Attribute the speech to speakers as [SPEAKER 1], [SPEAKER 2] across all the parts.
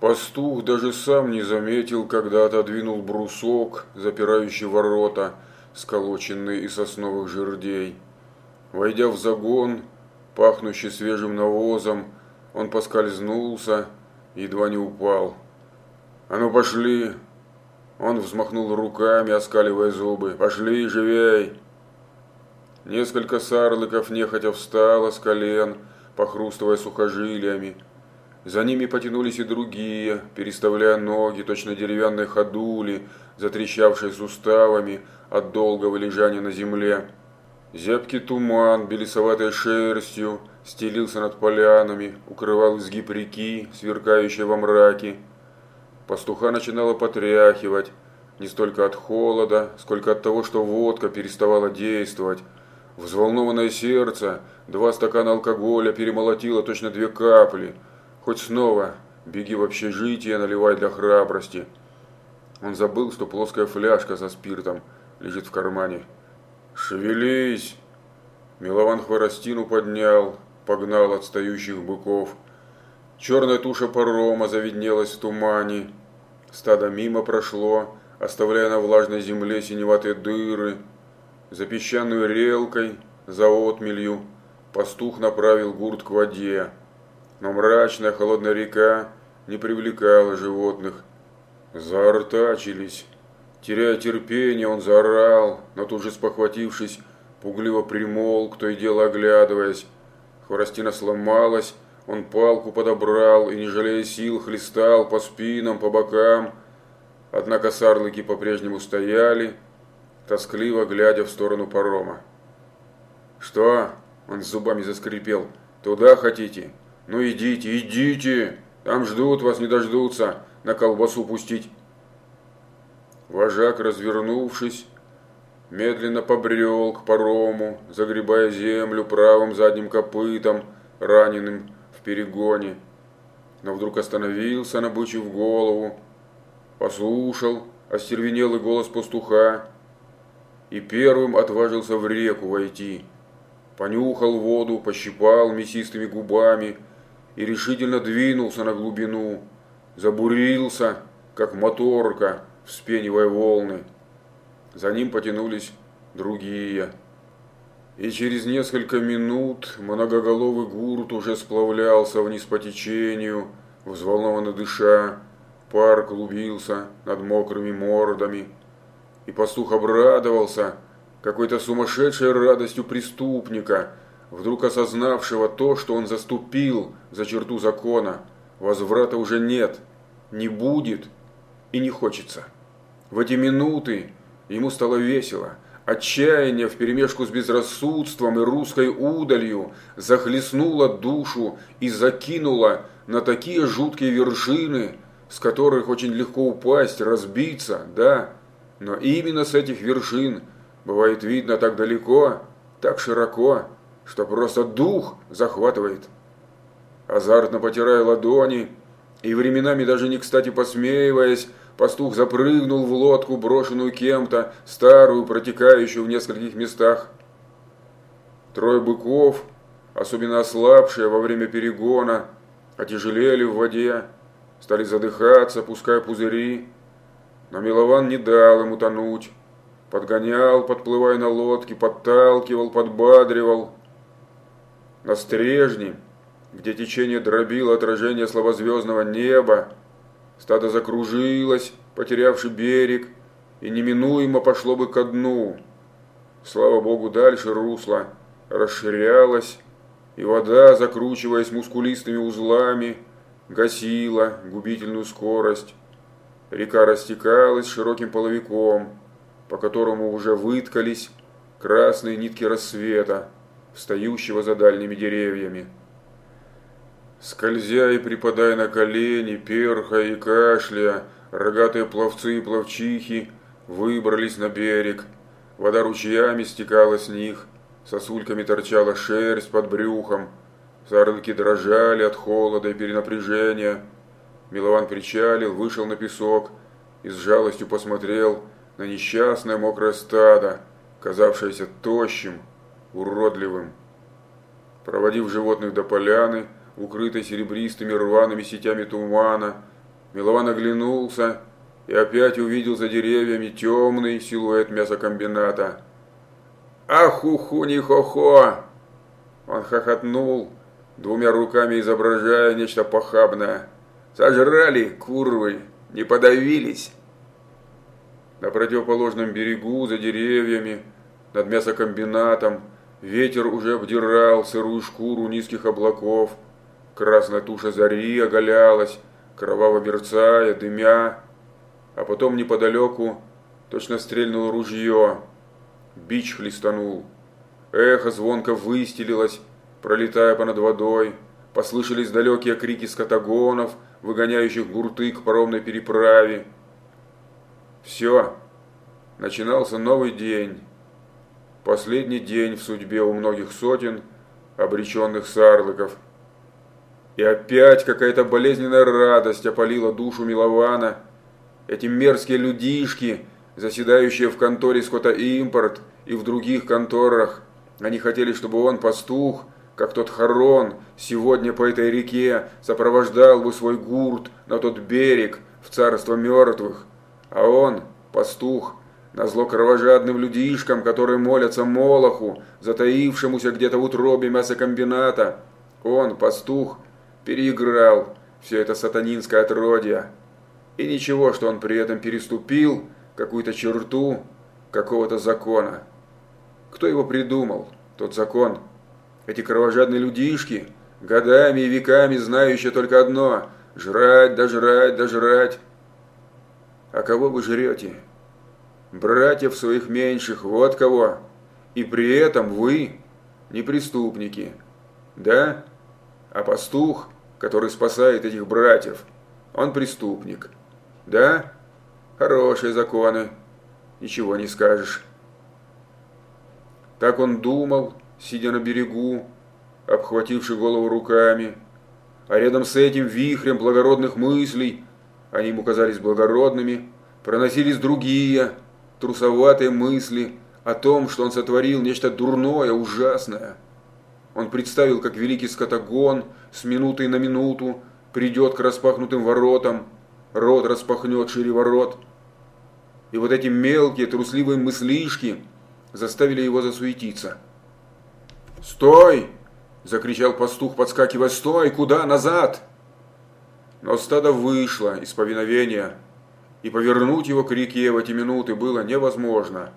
[SPEAKER 1] Пастух даже сам не заметил, когда отодвинул брусок, запирающий ворота, сколоченные из сосновых жердей. Войдя в загон, пахнущий свежим навозом, он поскользнулся, едва не упал. «А ну пошли!» Он взмахнул руками, оскаливая зубы. «Пошли, живей!» Несколько сарлыков нехотя встало с колен, похрустывая сухожилиями. За ними потянулись и другие, переставляя ноги, точно деревянные ходули, затрещавшие суставами от долгого лежания на земле. Зябкий туман, белесоватой шерстью, стелился над полянами, укрывал изгиб реки, сверкающей во мраке. Пастуха начинала потряхивать, не столько от холода, сколько от того, что водка переставала действовать. Взволнованное сердце, два стакана алкоголя перемолотило точно две капли – Хоть снова беги в общежитие, наливай для храбрости. Он забыл, что плоская фляжка со спиртом лежит в кармане. «Шевелись!» Милован хворостину поднял, погнал отстающих быков. Черная туша парома завиднелась в тумане. Стадо мимо прошло, оставляя на влажной земле синеватые дыры. За песчаной релкой, за отмелью, пастух направил гурт к воде но мрачная холодная река не привлекала животных. Заортачились. Теряя терпение, он заорал, но тут же спохватившись, пугливо примолк, то и дело оглядываясь. Хворостина сломалась, он палку подобрал и, не жалея сил, хлестал по спинам, по бокам. Однако сарлыки по-прежнему стояли, тоскливо глядя в сторону парома. «Что?» – он зубами заскрипел. «Туда хотите?» Ну идите, идите, там ждут вас, не дождутся, на колбасу пустить. Вожак, развернувшись, медленно побрел к парому, загребая землю правым задним копытом, раненым в перегоне. Но вдруг остановился, набычив голову, послушал остервенелый голос пастуха и первым отважился в реку войти. Понюхал воду, пощипал мясистыми губами – и решительно двинулся на глубину, забурился, как моторка, вспенивая волны. За ним потянулись другие. И через несколько минут многоголовый гурт уже сплавлялся вниз по течению, взволнованно дыша, пар клубился над мокрыми мордами. И пастух обрадовался какой-то сумасшедшей радостью преступника – вдруг осознавшего то, что он заступил за черту закона. Возврата уже нет, не будет и не хочется. В эти минуты ему стало весело. Отчаяние вперемешку с безрассудством и русской удалью захлестнуло душу и закинуло на такие жуткие вершины, с которых очень легко упасть, разбиться, да, но именно с этих вершин бывает видно так далеко, так широко, что просто дух захватывает. Азартно потирая ладони и временами даже не кстати посмеиваясь, пастух запрыгнул в лодку, брошенную кем-то, старую, протекающую в нескольких местах. Трое быков, особенно ослабшие во время перегона, отяжелели в воде, стали задыхаться, пуская пузыри. Но Милован не дал им утонуть. Подгонял, подплывая на лодке, подталкивал, подбадривал – на стрежне, где течение дробило отражение славозвездного неба, стадо закружилось, потерявший берег, и неминуемо пошло бы ко дну. Слава богу, дальше русло расширялось, и вода, закручиваясь мускулистыми узлами, гасила губительную скорость. Река растекалась широким половиком, по которому уже выткались красные нитки рассвета встающего за дальними деревьями. Скользя и припадая на колени, перхая и кашляя, рогатые пловцы и пловчихи выбрались на берег. Вода ручьями стекала с них, сосульками торчала шерсть под брюхом, сарлыки дрожали от холода и перенапряжения. Милован причалил, вышел на песок и с жалостью посмотрел на несчастное мокрое стадо, казавшееся тощим, уродливым. Проводив животных до поляны, укрытой серебристыми рваными сетями тумана, Милован оглянулся и опять увидел за деревьями темный силуэт мясокомбината. «Ахуху-ни-хо-хо!» Он хохотнул, двумя руками изображая нечто похабное. «Сожрали, курвы, не подавились!» На противоположном берегу, за деревьями, над мясокомбинатом, ветер уже обдирал сырую шкуру низких облаков. Красная туша зари оголялась, кроваво мерцая, дымя. А потом неподалеку точно стрельнуло ружье. Бич хлестанул. Эхо звонко выстелилось, пролетая понад водой. Послышались далекие крики скотагонов, выгоняющих гурты к паромной переправе. Все. Начинался новый день. Последний день в судьбе у многих сотен обреченных сарлыков. И опять какая-то болезненная радость опалила душу Милована. Эти мерзкие людишки, заседающие в конторе «Скотоимпорт» и в других конторах, они хотели, чтобы он, пастух, как тот Харон, сегодня по этой реке сопровождал бы свой гурт на тот берег, в царство мертвых. А он, пастух, назло кровожадным людишкам, которые молятся Молоху, затаившемуся где-то в утробе мясокомбината, он, пастух, переиграл все это сатанинское отродье. И ничего, что он при этом переступил какую-то черту какого-то закона. Кто его придумал, тот закон? Эти кровожадные людишки, годами и веками знающие только одно – жрать, да жрать, да жрать. А кого вы жрете? Братьев своих меньших, вот кого. И при этом вы не преступники. Да? А пастух, который спасает этих братьев, он преступник. Да? Хорошие законы. Ничего не скажешь. Так он думал, сидя на берегу, обхвативший голову руками, а рядом с этим вихрем благородных мыслей они ему казались благородными, проносились другие, трусоватые мысли о том, что он сотворил нечто дурное, ужасное. Он представил, как великий скотогон с минутой на минуту придет к распахнутым воротам, рот распахнет шире ворот. И вот эти мелкие трусливые мыслишки заставили его засуетиться. «Стой!» – закричал пастух, подскакивая. «Стой! Куда? Назад!» Но стадо вышло из повиновения, и повернуть его к реке в эти минуты было невозможно.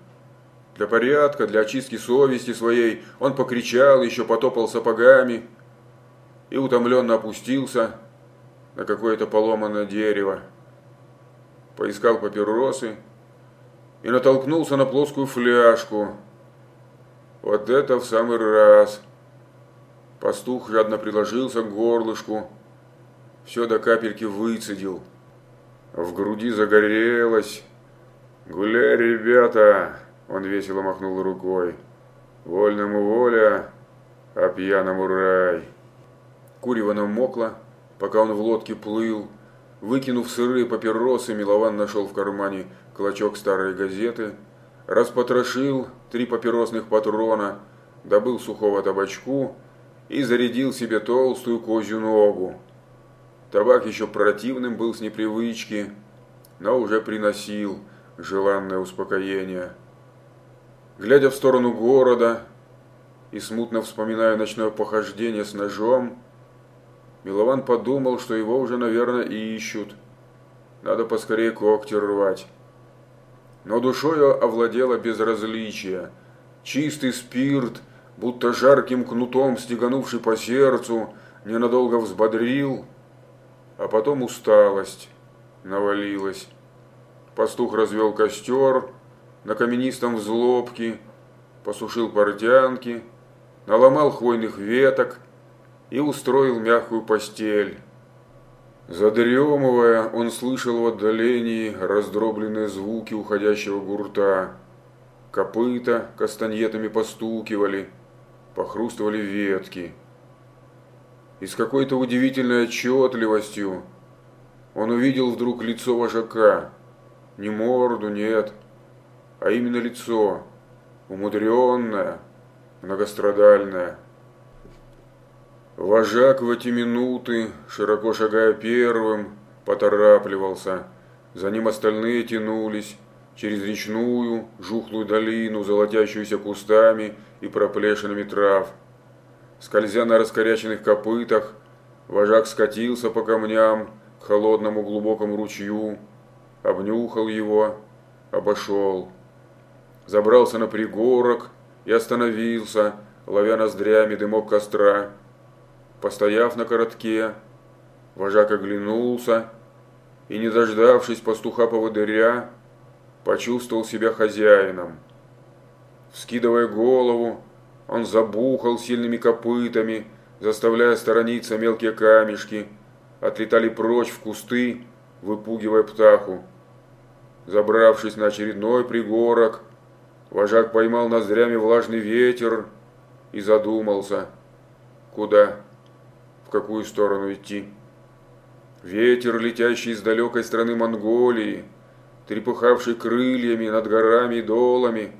[SPEAKER 1] Для порядка, для очистки совести своей он покричал, еще потопал сапогами и утомленно опустился на какое-то поломанное дерево. Поискал папиросы и натолкнулся на плоскую фляжку. Вот это в самый раз. Пастух жадно приложился к горлышку, все до капельки выцедил. В груди загорелось. «Гуляй, ребята!» Он весело махнул рукой. «Вольному воля, а пьяному рай!» Курево намокло, пока он в лодке плыл. Выкинув сырые папиросы, Милован нашел в кармане клочок старой газеты, распотрошил три папиросных патрона, добыл сухого табачку и зарядил себе толстую козью ногу. Табак еще противным был с непривычки, но уже приносил желанное успокоение. Глядя в сторону города и смутно вспоминая ночное похождение с ножом, Милован подумал, что его уже, наверное, ищут. Надо поскорее когти рвать. Но душою овладело безразличие. Чистый спирт, будто жарким кнутом стеганувший по сердцу, ненадолго взбодрил – а потом усталость навалилась. Пастух развел костер на каменистом взлобке, посушил портянки, наломал хвойных веток и устроил мягкую постель. Задремывая, он слышал в отдалении раздробленные звуки уходящего гурта. Копыта кастаньетами постукивали, похрустывали ветки и с какой-то удивительной отчетливостью он увидел вдруг лицо вожака. Не морду, нет, а именно лицо, умудренное, многострадальное. Вожак в эти минуты, широко шагая первым, поторапливался. За ним остальные тянулись через речную, жухлую долину, золотящуюся кустами и проплешинами трав. Скользя на раскоряченных копытах, вожак скатился по камням к холодному глубокому ручью, обнюхал его, обошел. Забрался на пригорок и остановился, ловя ноздрями дымок костра. Постояв на коротке, вожак оглянулся и, не дождавшись пастуха-поводыря, почувствовал себя хозяином. Вскидывая голову, он забухал сильными копытами, заставляя сторониться мелкие камешки, отлетали прочь в кусты, выпугивая птаху. Забравшись на очередной пригорок, вожак поймал ноздрями влажный ветер и задумался, куда, в какую сторону идти. Ветер, летящий из далекой страны Монголии, трепыхавший крыльями над горами и долами,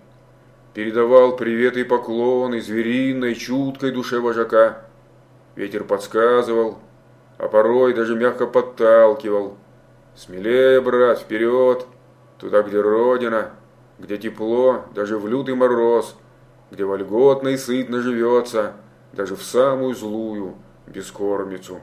[SPEAKER 1] передавал приветы и поклоны звериной, чуткой душе вожака. Ветер подсказывал, а порой даже мягко подталкивал. «Смелее, брат, вперед, туда, где родина, где тепло, даже в лютый мороз, где вольготно и сытно живется, даже в самую злую бескормицу».